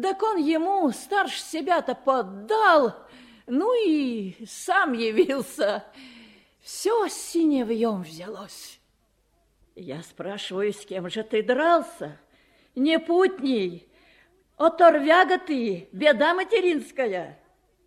Так он ему старше себя-то поддал, ну и сам явился. Все синевьем взялось. Я спрашиваю, с кем же ты дрался? Не путней, оторвяга ты, беда материнская.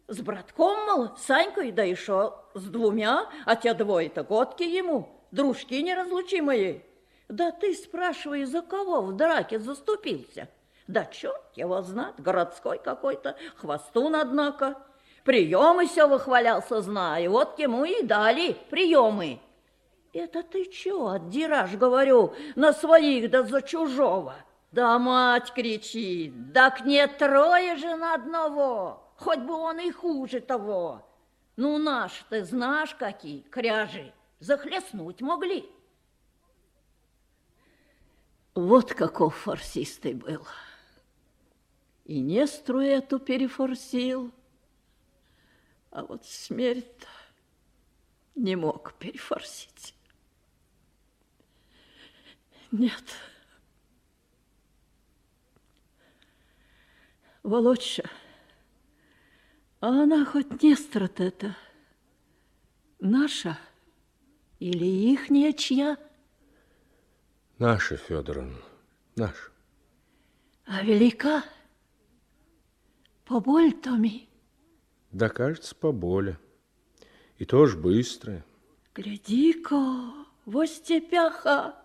С братком, мол, Санькой, да еще с двумя, а те двое-то годки ему, дружки неразлучимые. Да ты спрашивай, за кого в драке заступился? Да черт его знает, городской какой-то, хвостун, однако. Приемы все выхвалялся, знаю, вот ему и дали приемы. Это ты чё, отдираж, говорю, на своих да за чужого? Да мать кричит, так не трое же на одного, хоть бы он и хуже того. Ну, наш ты знаешь, какие кряжи, захлестнуть могли. Вот каков форсист ты был. И Нестру эту перефорсил, а вот смерть не мог перефорсить. Нет. Володьша, а она хоть Нестра-то это наша или ихняя чья? Наша, Федоровна, наша. А велика? Поболь, Томи? Да, кажется, поболе. И тоже быстрая. Гляди-ка, во степяха.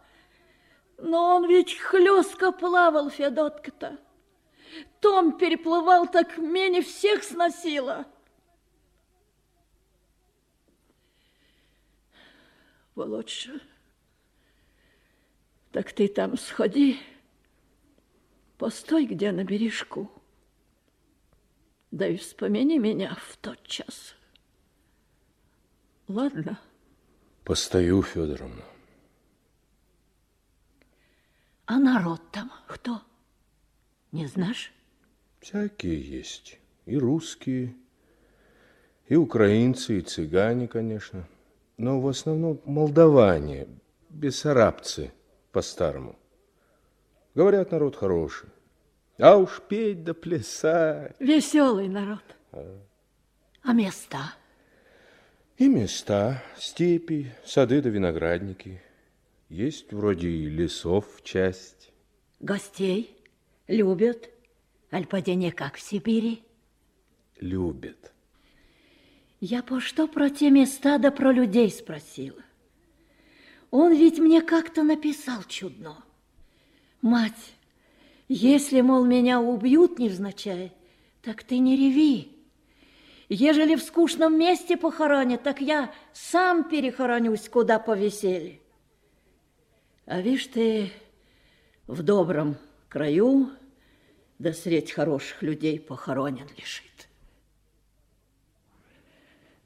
Но он ведь хлестко плавал, Федотка-то. Том переплывал, так менее всех сносило. Володша, так ты там сходи, постой где на бережку, да и вспомини меня в тот час. Ладно? Постою, Федоровна. А народ там кто? Не знаешь? Всякие есть. И русские, и украинцы, и цыгане, конечно. Но в основном молдаване, бессарабцы по-старому. Говорят, народ хороший. А уж петь да плясать. Веселый народ. А, а места? И места, степи, сады да виноградники. Есть вроде и лесов часть. Гостей любят? Аль не как в Сибири? Любят. Я по что про те места да про людей спросила. Он ведь мне как-то написал чудно. Мать, если, мол, меня убьют невзначай, так ты не реви. Ежели в скучном месте похоронят, так я сам перехоронюсь куда повесели. А вишь ты, в добром краю, да средь хороших людей похоронен лежит.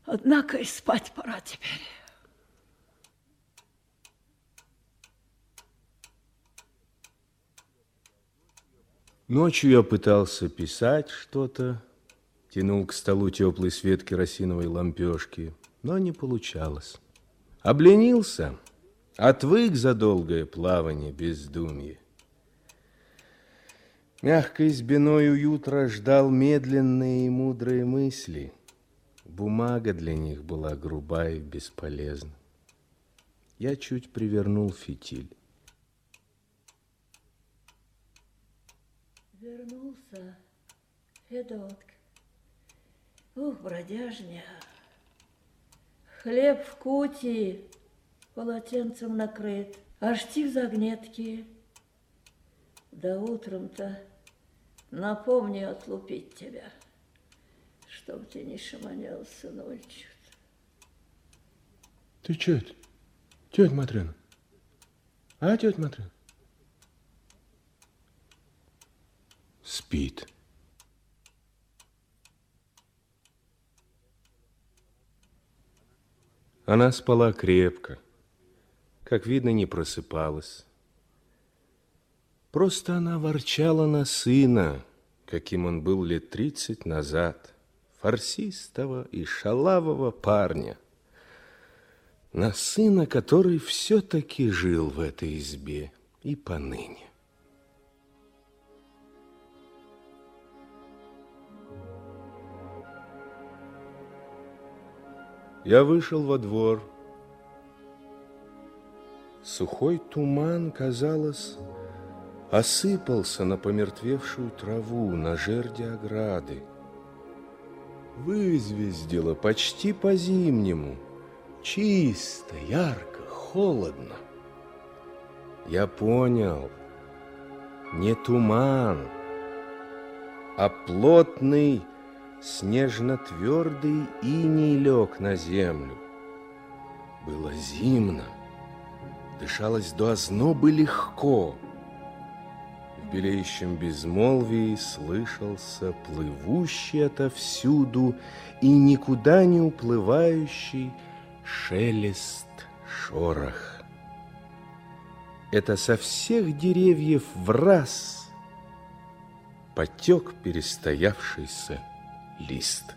Однако и спать пора теперь. Ночью я пытался писать что-то, тянул к столу теплый свет керосиновой лампешки, но не получалось. Обленился – Отвык за долгое плавание бездумье. Мягкой избиной уют рождал медленные и мудрые мысли. Бумага для них была грубая и бесполезна. Я чуть привернул фитиль. Вернулся Федотка. Ух, бродяжня. Хлеб в кути полотенцем накрыт, аж в загнетки. Да утром-то напомни отлупить тебя, чтоб ты не шаманял, сынульчик. Ты че это, тетя Матрена? А, тетя Матрена? Спит. Она спала крепко как видно, не просыпалась. Просто она ворчала на сына, каким он был лет тридцать назад, фарсистого и шалавого парня, на сына, который все-таки жил в этой избе и поныне. Я вышел во двор. Сухой туман, казалось, осыпался на помертвевшую траву, на жерди ограды. Вызвездило почти по-зимнему, чисто, ярко, холодно. Я понял, не туман, а плотный, снежно-твердый иней лег на землю. Было зимно, дышалось до ознобы легко. В белеющем безмолвии слышался плывущий отовсюду и никуда не уплывающий шелест шорох. Это со всех деревьев в раз потек перестоявшийся list.